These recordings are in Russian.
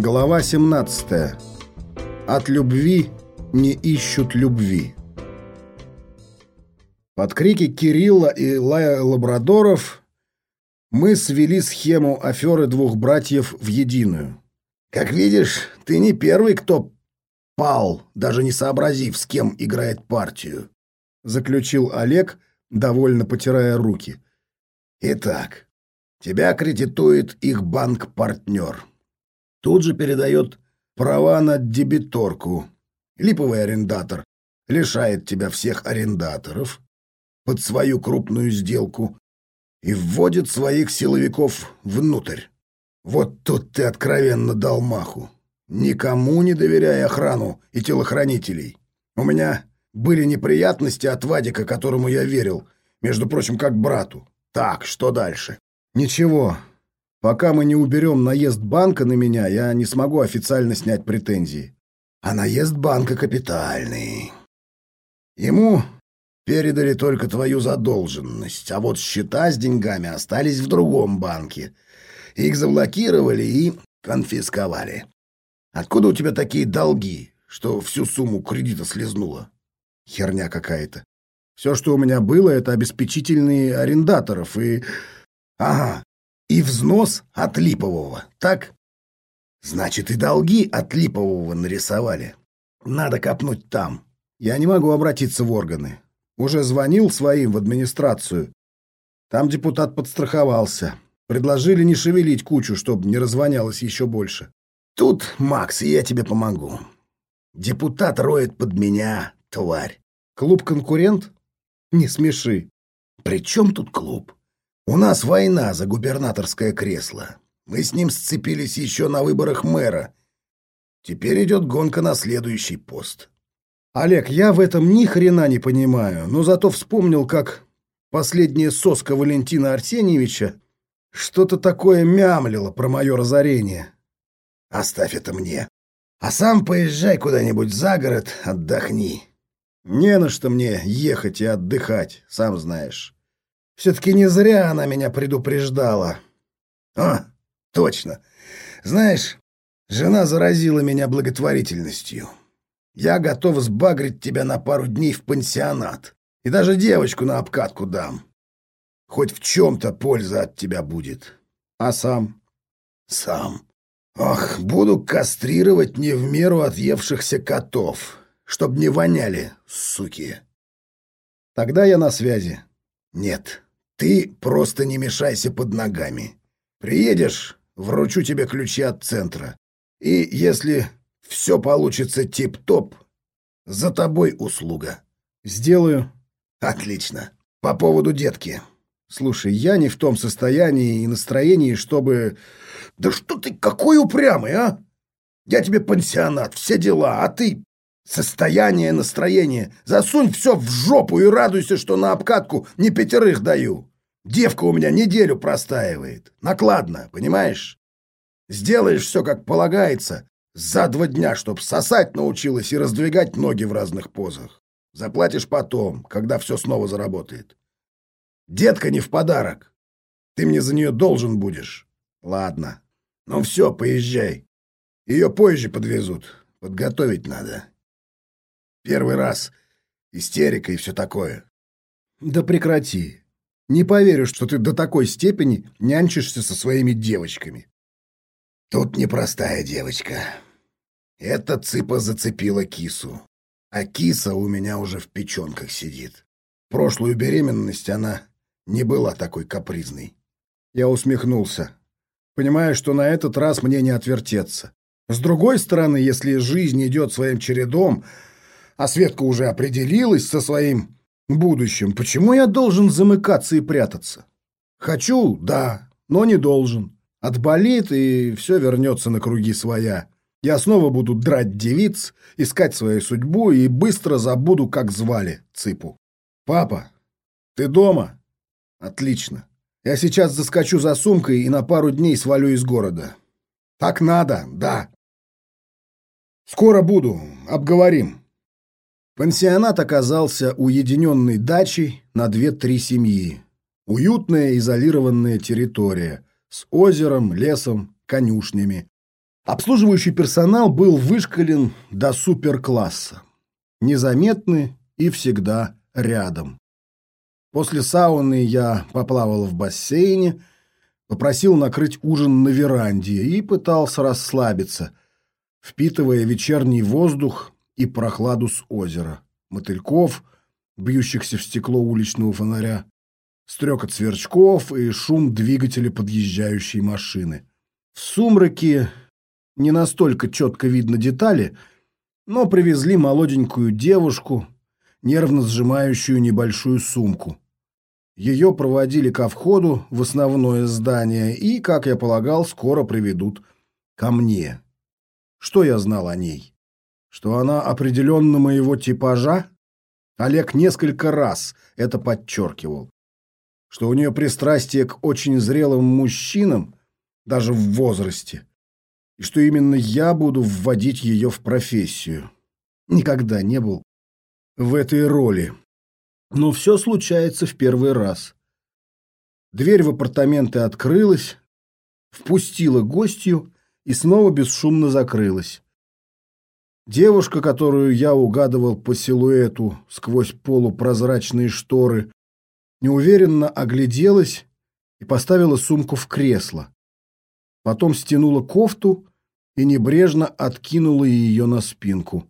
Глава 17. От любви не ищут любви. Под крики Кирилла и лая лабрадоров мы свели схему аферы двух братьев в единую. Как видишь, ты не первый, кто пал, даже не сообразив, с кем играет партию, заключил Олег, довольно потирая руки. Итак, тебя кредитует их банк-партнер. Тут же передает права на дебиторку. Липовый арендатор лишает тебя всех арендаторов под свою крупную сделку и вводит своих силовиков внутрь. Вот тут ты откровенно дал маху. Никому не доверяй охрану и телохранителей. У меня были неприятности от Вадика, которому я верил, между прочим, как брату. Так, что дальше? Ничего, Пока мы не уберем наезд банка на меня, я не смогу официально снять претензии. А наезд банка капитальный. Ему передали только твою задолженность, а вот счета с деньгами остались в другом банке. Их заблокировали и конфисковали. Откуда у тебя такие долги, что всю сумму кредита слезнула? Херня какая-то. Все, что у меня было, это обеспечительные арендаторов и... Ага, и взнос от липового, так? Значит, и долги от липового нарисовали. Надо копнуть там. Я не могу обратиться в органы. Уже звонил своим в администрацию. Там депутат подстраховался. Предложили не шевелить кучу, чтобы не развонялось еще больше. Тут, Макс, я тебе помогу. Депутат роет под меня, тварь. Клуб-конкурент? Не смеши. При чем тут клуб? У нас война за губернаторское кресло. Мы с ним сцепились еще на выборах мэра. Теперь идет гонка на следующий пост. Олег, я в этом ни хрена не понимаю, но зато вспомнил, как последняя соска Валентина Арсеньевича что-то такое мямлило про мое разорение. Оставь это мне. А сам поезжай куда-нибудь за город, отдохни. Не на что мне ехать и отдыхать, сам знаешь. Все-таки не зря она меня предупреждала. А, точно. Знаешь, жена заразила меня благотворительностью. Я готов сбагрить тебя на пару дней в пансионат. И даже девочку на обкатку дам. Хоть в чем-то польза от тебя будет. А сам? Сам. Ох, буду кастрировать не в меру отъевшихся котов, чтоб не воняли, суки. Тогда я на связи. Нет, ты просто не мешайся под ногами. Приедешь, вручу тебе ключи от центра. И если все получится тип-топ, за тобой услуга. Сделаю. Отлично. По поводу детки. Слушай, я не в том состоянии и настроении, чтобы... Да что ты какой упрямый, а? Я тебе пансионат, все дела, а ты Состояние, настроение. Засунь все в жопу и радуйся, что на обкатку не пятерых даю. Девка у меня неделю простаивает. Накладно, понимаешь? Сделаешь все, как полагается, за два дня, чтоб сосать научилась и раздвигать ноги в разных позах. Заплатишь потом, когда все снова заработает. Детка не в подарок. Ты мне за нее должен будешь. Ладно. Ну все, поезжай. Ее позже подвезут. Подготовить надо. Первый раз. Истерика и все такое. Да прекрати. Не поверю, что ты до такой степени нянчишься со своими девочками. Тут непростая девочка. Эта цыпа зацепила кису. А киса у меня уже в печенках сидит. Прошлую беременность она не была такой капризной. Я усмехнулся, понимая, что на этот раз мне не отвертеться. С другой стороны, если жизнь идет своим чередом, а Светка уже определилась со своим будущим, почему я должен замыкаться и прятаться? Хочу, да, но не должен. Отболит, и все вернется на круги своя. Я снова буду драть девиц, искать свою судьбу и быстро забуду, как звали Цыпу. «Папа, ты дома?» «Отлично. Я сейчас заскочу за сумкой и на пару дней свалю из города». «Так надо, да». «Скоро буду. Обговорим». Пансионат оказался уединенной дачей на две-три семьи. Уютная изолированная территория с озером, лесом, конюшнями. Обслуживающий персонал был вышкален до суперкласса. Незаметный и всегда рядом. После сауны я поплавал в бассейне, попросил накрыть ужин на веранде и пытался расслабиться, впитывая вечерний воздух и прохладу с озера, мотыльков, бьющихся в стекло уличного фонаря, стрекот сверчков и шум двигателя подъезжающей машины. В сумраке не настолько четко видно детали, но привезли молоденькую девушку, нервно сжимающую небольшую сумку. Ее проводили ко входу в основное здание и, как я полагал, скоро приведут ко мне. Что я знал о ней? Что она определенно моего типажа? Олег несколько раз это подчеркивал. Что у нее пристрастие к очень зрелым мужчинам, даже в возрасте. И что именно я буду вводить ее в профессию. Никогда не был в этой роли. Но все случается в первый раз. Дверь в апартаменты открылась, впустила гостью и снова бесшумно закрылась. Девушка, которую я угадывал по силуэту сквозь полупрозрачные шторы, неуверенно огляделась и поставила сумку в кресло. Потом стянула кофту и небрежно откинула ее на спинку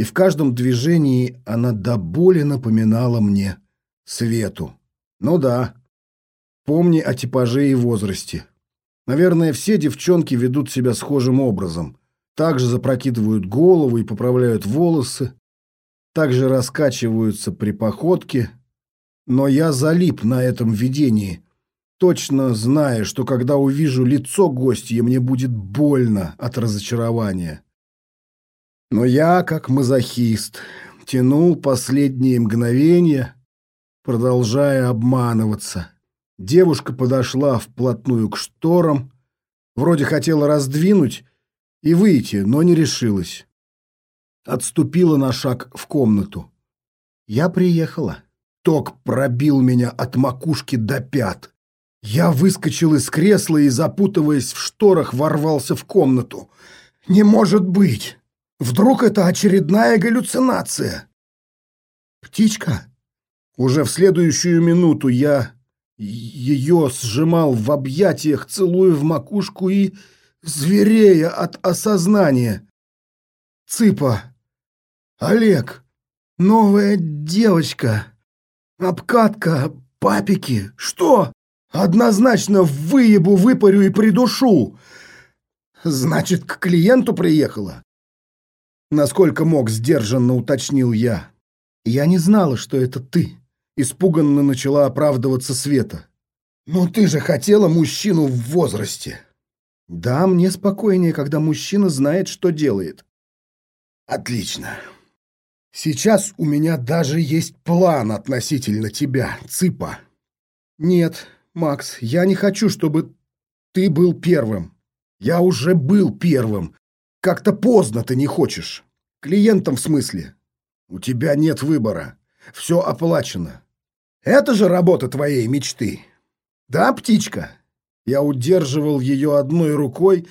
и в каждом движении она до боли напоминала мне Свету. Ну да, помни о типаже и возрасте. Наверное, все девчонки ведут себя схожим образом. Также запрокидывают голову и поправляют волосы, также раскачиваются при походке. Но я залип на этом видении, точно зная, что когда увижу лицо гостья, мне будет больно от разочарования. Но я, как мазохист, тянул последние мгновения, продолжая обманываться. Девушка подошла вплотную к шторам, вроде хотела раздвинуть и выйти, но не решилась. Отступила на шаг в комнату. Я приехала. Ток пробил меня от макушки до пят. Я выскочил из кресла и, запутываясь в шторах, ворвался в комнату. «Не может быть!» Вдруг это очередная галлюцинация? Птичка? Уже в следующую минуту я ее сжимал в объятиях, целуя в макушку и зверея от осознания. Цыпа. Олег. Новая девочка. Обкатка. Папики. Что? Однозначно выебу, выпарю и придушу. Значит, к клиенту приехала? Насколько мог, сдержанно уточнил я. Я не знала, что это ты. Испуганно начала оправдываться Света. «Но ты же хотела мужчину в возрасте!» «Да, мне спокойнее, когда мужчина знает, что делает». «Отлично. Сейчас у меня даже есть план относительно тебя, Цыпа». «Нет, Макс, я не хочу, чтобы ты был первым. Я уже был первым, как-то поздно ты не хочешь. Клиентам в смысле. У тебя нет выбора. Все оплачено. Это же работа твоей мечты. Да, птичка? Я удерживал ее одной рукой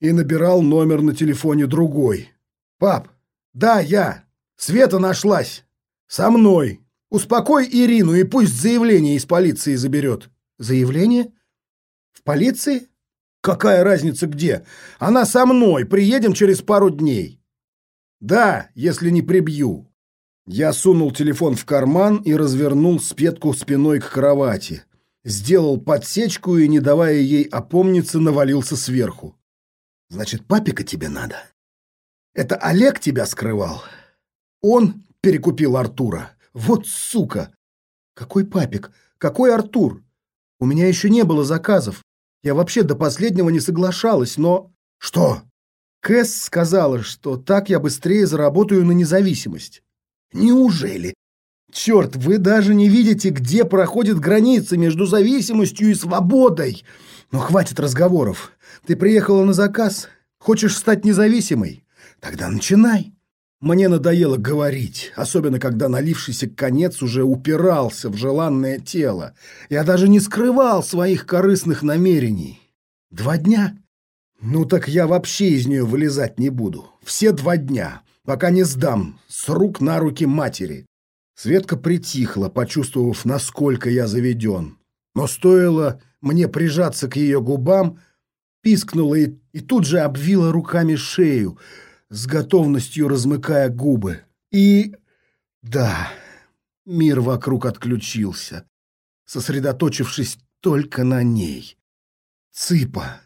и набирал номер на телефоне другой. Пап, да, я. Света нашлась. Со мной. Успокой Ирину и пусть заявление из полиции заберет. Заявление? В полиции? Какая разница где? Она со мной, приедем через пару дней. Да, если не прибью. Я сунул телефон в карман и развернул спетку спиной к кровати. Сделал подсечку и, не давая ей опомниться, навалился сверху. Значит, папика тебе надо? Это Олег тебя скрывал? Он перекупил Артура. Вот сука! Какой папик? Какой Артур? У меня еще не было заказов. Я вообще до последнего не соглашалась, но... Что? Кэс сказала, что так я быстрее заработаю на независимость. Неужели? Черт, вы даже не видите, где проходит граница между зависимостью и свободой. Но хватит разговоров. Ты приехала на заказ, хочешь стать независимой? Тогда начинай. Мне надоело говорить, особенно когда налившийся конец уже упирался в желанное тело. Я даже не скрывал своих корыстных намерений. Два дня? Ну так я вообще из нее вылезать не буду. Все два дня, пока не сдам с рук на руки матери. Светка притихла, почувствовав, насколько я заведен. Но стоило мне прижаться к ее губам, пискнула и, и тут же обвила руками шею, с готовностью размыкая губы. И... да, мир вокруг отключился, сосредоточившись только на ней. Цыпа.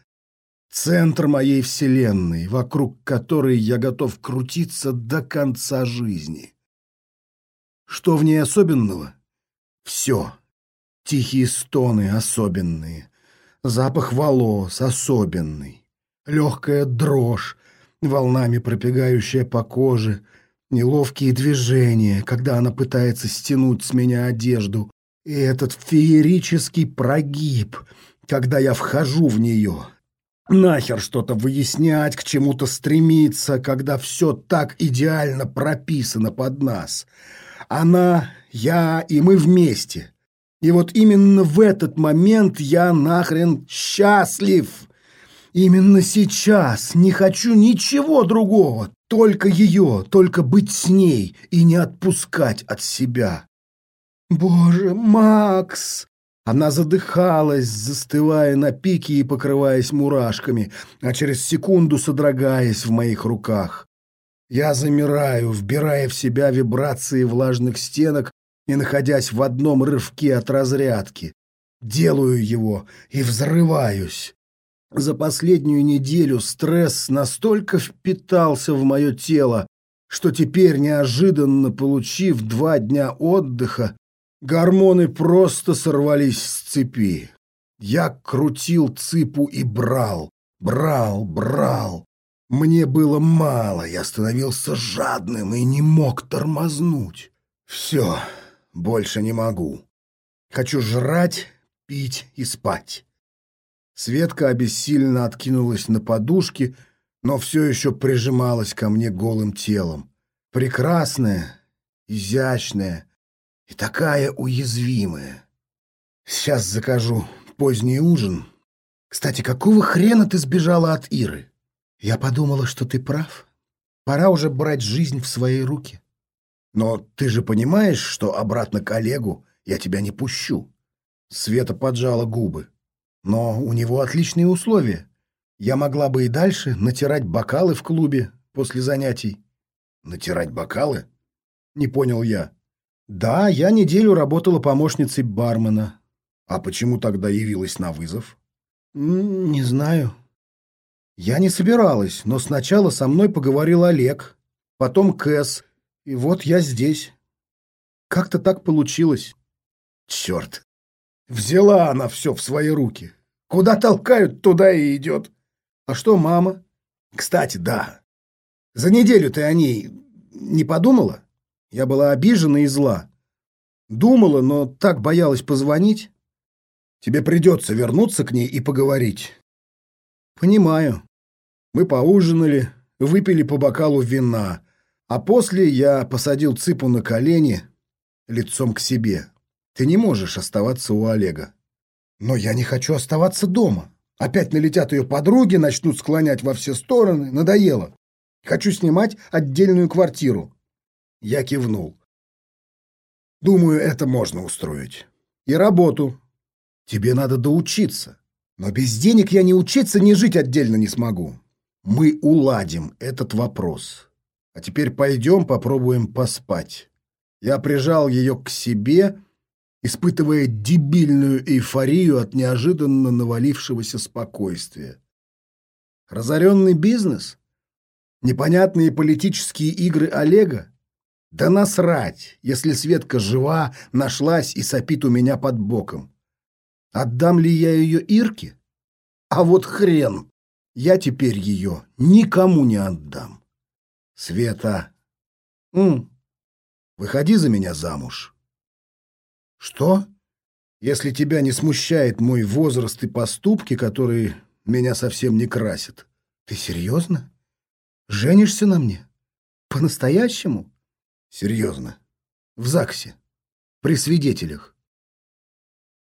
Центр моей вселенной, вокруг которой я готов крутиться до конца жизни. Что в ней особенного? Все. Тихие стоны особенные. Запах волос особенный. Легкая дрожь, волнами пробегающая по коже. Неловкие движения, когда она пытается стянуть с меня одежду. И этот феерический прогиб, когда я вхожу в нее. Нахер что-то выяснять, к чему-то стремиться, когда все так идеально прописано под нас. Она, я и мы вместе. И вот именно в этот момент я нахрен счастлив. Именно сейчас не хочу ничего другого, только ее, только быть с ней и не отпускать от себя. Боже, Макс! Она задыхалась, застывая на пике и покрываясь мурашками, а через секунду содрогаясь в моих руках. Я замираю, вбирая в себя вибрации влажных стенок и находясь в одном рывке от разрядки. Делаю его и взрываюсь. За последнюю неделю стресс настолько впитался в мое тело, что теперь, неожиданно получив два дня отдыха, Гормоны просто сорвались с цепи. Я крутил цыпу и брал, брал, брал. Мне было мало, я становился жадным и не мог тормознуть. Все, больше не могу. Хочу жрать, пить и спать. Светка обессиленно откинулась на подушки, но все еще прижималась ко мне голым телом. Прекрасная, изящная, и такая уязвимая. Сейчас закажу поздний ужин. Кстати, какого хрена ты сбежала от Иры? Я подумала, что ты прав. Пора уже брать жизнь в свои руки. Но ты же понимаешь, что обратно к Олегу я тебя не пущу. Света поджала губы. Но у него отличные условия. Я могла бы и дальше натирать бокалы в клубе после занятий. Натирать бокалы? Не понял я. Да, я неделю работала помощницей бармена. А почему тогда явилась на вызов? Не знаю. Я не собиралась, но сначала со мной поговорил Олег, потом Кэс, и вот я здесь. Как-то так получилось. Черт. Взяла она все в свои руки. Куда толкают, туда и идет. А что мама? Кстати, да. За неделю ты о ней не подумала? Я была обижена и зла. Думала, но так боялась позвонить. Тебе придется вернуться к ней и поговорить. Понимаю. Мы поужинали, выпили по бокалу вина, а после я посадил Цыпу на колени лицом к себе. Ты не можешь оставаться у Олега. Но я не хочу оставаться дома. Опять налетят ее подруги, начнут склонять во все стороны. Надоело. Хочу снимать отдельную квартиру. Я кивнул. Думаю, это можно устроить. И работу. Тебе надо доучиться. Но без денег я ни учиться, ни жить отдельно не смогу. Мы уладим этот вопрос. А теперь пойдем попробуем поспать. Я прижал ее к себе, испытывая дебильную эйфорию от неожиданно навалившегося спокойствия. Разоренный бизнес? Непонятные политические игры Олега? Да насрать, если Светка жива, нашлась и сопит у меня под боком. Отдам ли я ее Ирке? А вот хрен, я теперь ее никому не отдам. Света, м, выходи за меня замуж. Что? Если тебя не смущает мой возраст и поступки, которые меня совсем не красят. Ты серьезно? Женишься на мне? По-настоящему? Серьезно. В ЗАГСе. При свидетелях.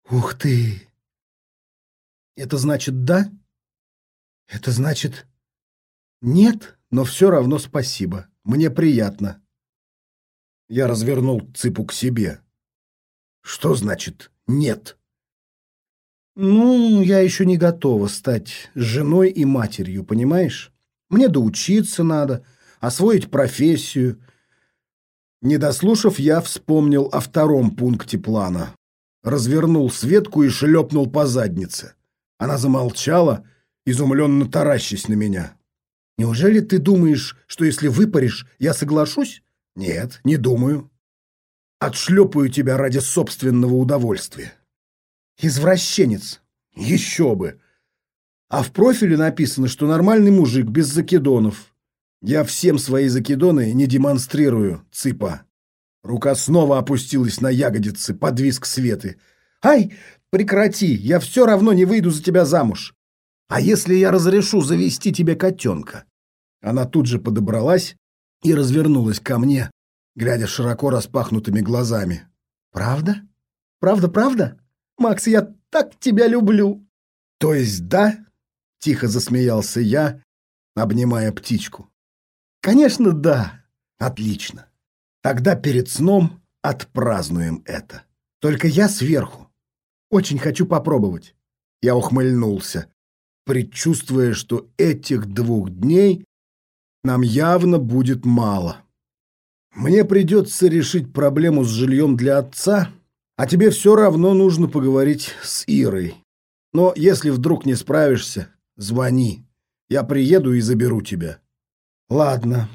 Ух ты! Это значит да? Это значит... Нет, но все равно спасибо. Мне приятно. Я развернул цыпу к себе. Что значит «нет»? Ну, я еще не готова стать женой и матерью, понимаешь? Мне доучиться надо, освоить профессию. Не дослушав, я вспомнил о втором пункте плана. Развернул Светку и шлепнул по заднице. Она замолчала, изумленно таращась на меня. «Неужели ты думаешь, что если выпаришь, я соглашусь?» «Нет, не думаю. Отшлепаю тебя ради собственного удовольствия». «Извращенец! Еще бы! А в профиле написано, что нормальный мужик, без закидонов. Я всем свои закидоны не демонстрирую, цыпа». Рука снова опустилась на ягодицы, под виск Светы. «Ай, прекрати, я все равно не выйду за тебя замуж. А если я разрешу завести тебе котенка?» Она тут же подобралась и развернулась ко мне, глядя широко распахнутыми глазами. «Правда? Правда, правда? Макс, я так тебя люблю!» «То есть да?» — тихо засмеялся я, обнимая птичку. «Конечно, да!» «Отлично! Тогда перед сном отпразднуем это. Только я сверху. Очень хочу попробовать». Я ухмыльнулся, предчувствуя, что этих двух дней нам явно будет мало. Мне придется решить проблему с жильем для отца, а тебе все равно нужно поговорить с Ирой. Но если вдруг не справишься, звони. Я приеду и заберу тебя. Ладно.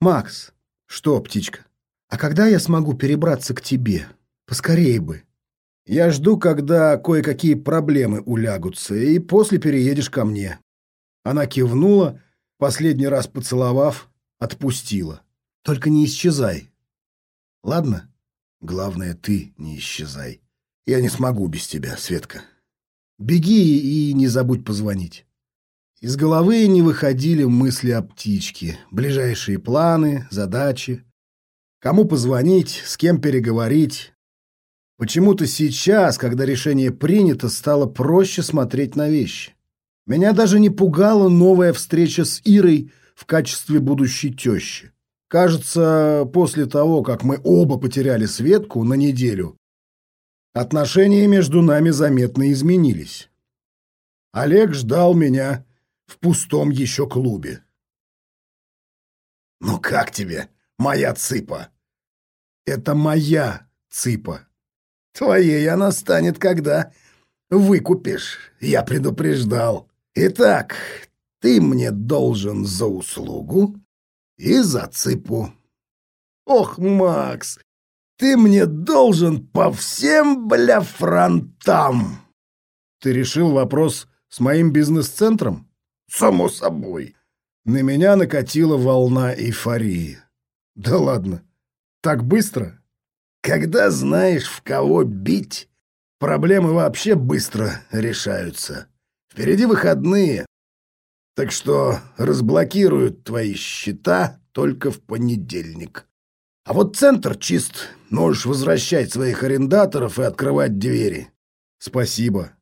Макс. Что, птичка? А когда я смогу перебраться к тебе? Поскорее бы. Я жду, когда кое-какие проблемы улягутся, и после переедешь ко мне. Она кивнула, последний раз поцеловав, отпустила. Только не исчезай. Ладно? Главное, ты не исчезай. Я не смогу без тебя, Светка. Беги и не забудь позвонить. Из головы не выходили мысли о птичке, ближайшие планы, задачи. Кому позвонить, с кем переговорить. Почему-то сейчас, когда решение принято, стало проще смотреть на вещи. Меня даже не пугала новая встреча с Ирой в качестве будущей тещи. Кажется, после того, как мы оба потеряли Светку на неделю, отношения между нами заметно изменились. Олег ждал меня в пустом еще клубе. «Ну как тебе, моя цыпа?» «Это моя цыпа. Твоей она станет, когда выкупишь, я предупреждал». Итак, ты мне должен за услугу и за цыпу. Ох, Макс, ты мне должен по всем, бля, фронтам. Ты решил вопрос с моим бизнес-центром? Само собой. На меня накатила волна эйфории. Да ладно, так быстро? Когда знаешь, в кого бить, проблемы вообще быстро решаются. Впереди выходные, так что разблокируют твои счета только в понедельник. А вот центр чист, можешь возвращать своих арендаторов и открывать двери. Спасибо.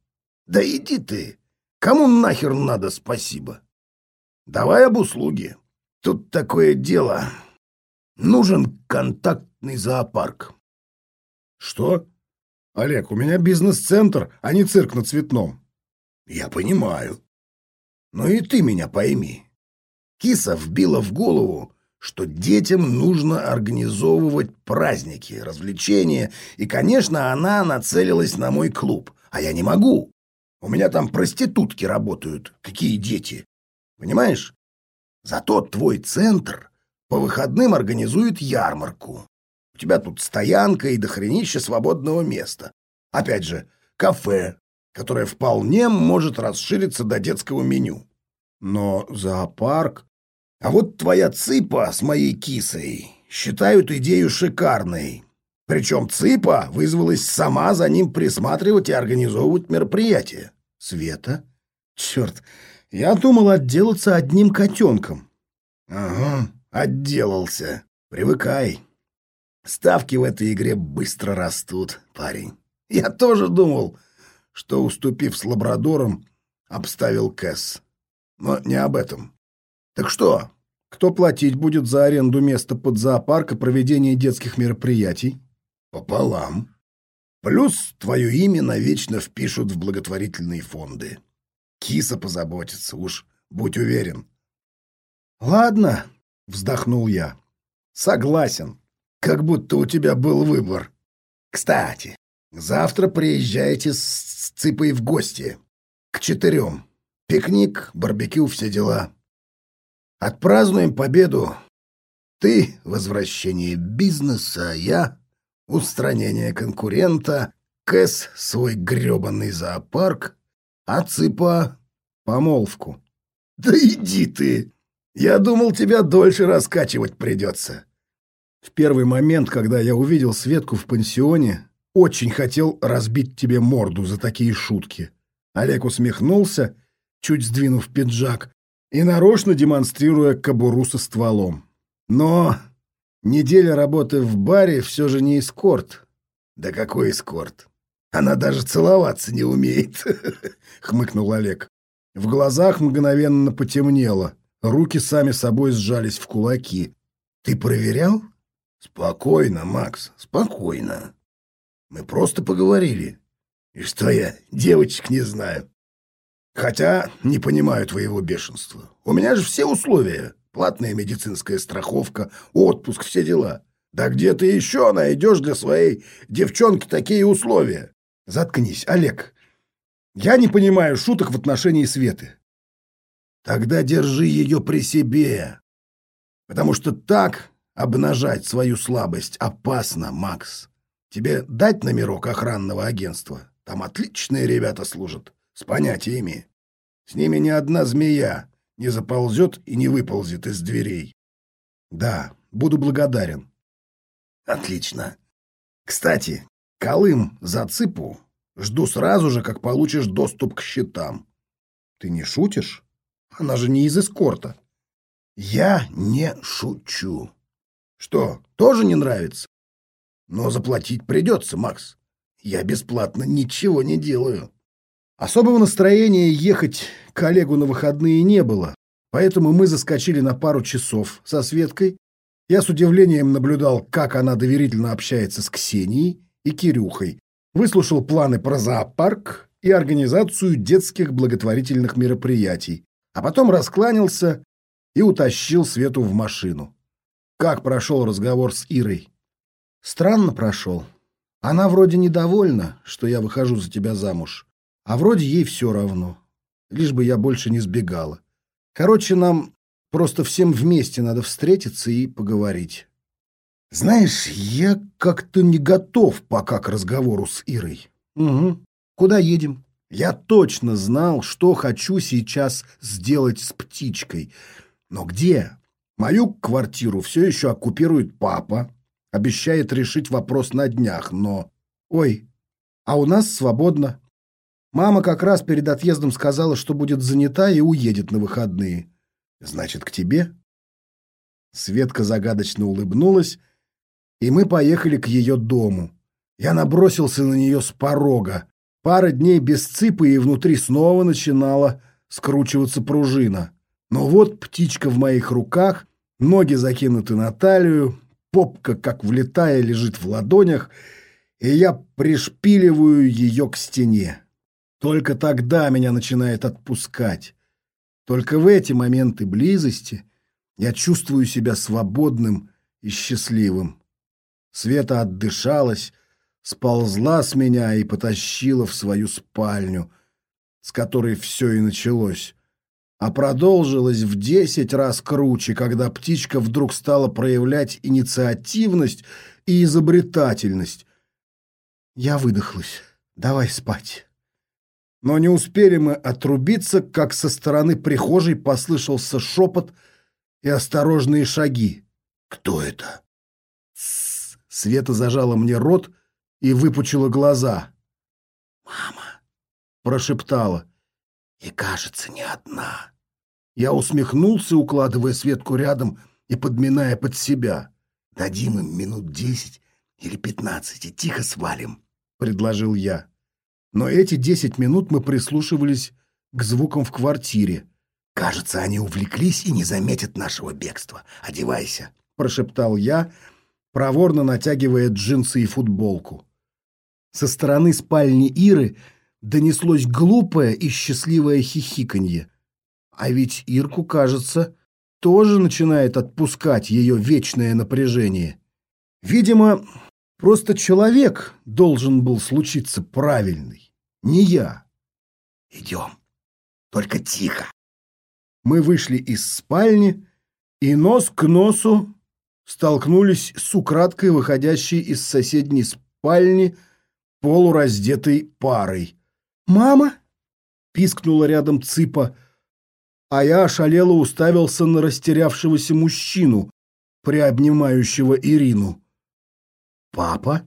Да иди ты. Кому нахер надо спасибо? Давай об услуге. Тут такое дело. Нужен контактный зоопарк. Что? Олег, у меня бизнес-центр, а не цирк на Цветном. Я понимаю. Но и ты меня пойми. Киса вбила в голову, что детям нужно организовывать праздники, развлечения, и, конечно, она нацелилась на мой клуб, а я не могу. У меня там проститутки работают. Какие дети? Понимаешь? Зато твой центр по выходным организует ярмарку. У тебя тут стоянка и дохренище свободного места. Опять же, кафе, которое вполне может расшириться до детского меню. Но зоопарк... А вот твоя цыпа с моей кисой считают идею шикарной. Причем цыпа вызвалась сама за ним присматривать и организовывать мероприятие. Света? Черт, я думал отделаться одним котенком. Ага, отделался. Привыкай. Ставки в этой игре быстро растут, парень. Я тоже думал, что, уступив с лабрадором, обставил Кэс. Но не об этом. Так что, кто платить будет за аренду места под зоопарк и проведение детских мероприятий? Пополам. Плюс твое имя навечно впишут в благотворительные фонды. Киса позаботится, уж будь уверен. Ладно, вздохнул я. Согласен. Как будто у тебя был выбор. Кстати, завтра приезжайте с Цыпой в гости. К четырем. Пикник, барбекю, все дела. Отпразднуем победу. Ты — возвращение бизнеса, я — устранение конкурента, Кэс — свой грёбаный зоопарк, а Цыпа — помолвку. Да иди ты! Я думал, тебя дольше раскачивать придется. В первый момент, когда я увидел Светку в пансионе, очень хотел разбить тебе морду за такие шутки. Олег усмехнулся, чуть сдвинув пиджак, и нарочно демонстрируя кобуру со стволом. Но неделя работы в баре все же не эскорт. Да какой эскорт? Она даже целоваться не умеет, хмыкнул Олег. В глазах мгновенно потемнело, руки сами собой сжались в кулаки. Ты проверял? Спокойно, Макс, спокойно. Мы просто поговорили. И что я, девочек не знаю. Хотя не понимаю твоего бешенства. У меня же все условия. Платная медицинская страховка, отпуск, все дела. Да где ты еще найдешь для своей девчонки такие условия? Заткнись, Олег. Я не понимаю шуток в отношении Светы. Тогда держи ее при себе. Потому что так обнажать свою слабость опасно, Макс. Тебе дать номерок охранного агентства? Там отличные ребята служат, с понятиями. С ними ни одна змея не заползет и не выползет из дверей. Да, буду благодарен. Отлично. Кстати, Колым за цыпу жду сразу же, как получишь доступ к счетам. Ты не шутишь? Она же не из эскорта. Я не шучу. Что, тоже не нравится? Но заплатить придется, Макс. Я бесплатно ничего не делаю. Особого настроения ехать к Олегу на выходные не было, поэтому мы заскочили на пару часов со Светкой. Я с удивлением наблюдал, как она доверительно общается с Ксенией и Кирюхой, выслушал планы про зоопарк и организацию детских благотворительных мероприятий, а потом раскланялся и утащил Свету в машину. Как прошел разговор с Ирой? Странно прошел. Она вроде недовольна, что я выхожу за тебя замуж. А вроде ей все равно. Лишь бы я больше не сбегала. Короче, нам просто всем вместе надо встретиться и поговорить. Знаешь, я как-то не готов пока к разговору с Ирой. Угу. Куда едем? Я точно знал, что хочу сейчас сделать с птичкой. Но где? Мою квартиру все еще оккупирует папа. Обещает решить вопрос на днях, но... Ой, а у нас свободно. Мама как раз перед отъездом сказала, что будет занята и уедет на выходные. Значит, к тебе? Светка загадочно улыбнулась, и мы поехали к ее дому. Я набросился на нее с порога. Пара дней без цыпы, и внутри снова начинала скручиваться пружина. Но вот птичка в моих руках, ноги закинуты на талию, попка, как влетая, лежит в ладонях, и я пришпиливаю ее к стене. Только тогда меня начинает отпускать. Только в эти моменты близости я чувствую себя свободным и счастливым. Света отдышалась, сползла с меня и потащила в свою спальню, с которой все и началось. А продолжилось в десять раз круче, когда птичка вдруг стала проявлять инициативность и изобретательность. Я выдохлась. Давай спать. Но не успели мы отрубиться, как со стороны прихожей послышался шепот и осторожные шаги. «Кто это?» Света зажала мне рот и выпучила глаза. «Мама!» — прошептала. «И, кажется, не одна». Я усмехнулся, укладывая Светку рядом и подминая под себя. «Дадим им минут десять или пятнадцать и тихо свалим», — предложил я. Но эти десять минут мы прислушивались к звукам в квартире. Кажется, они увлеклись и не заметят нашего бегства. Одевайся, прошептал я, проворно натягивая джинсы и футболку. Со стороны спальни Иры донеслось глупое и счастливое хихиканье. А ведь Ирку, кажется, тоже начинает отпускать ее вечное напряжение. Видимо, просто человек должен был случиться правильный, не я. Идем, только тихо. Мы вышли из спальни и нос к носу столкнулись с украдкой выходящей из соседней спальни полураздетой парой. «Мама!» — пискнула рядом Цыпа, а я ошалело уставился на растерявшегося мужчину, приобнимающего Ирину. «Папа?»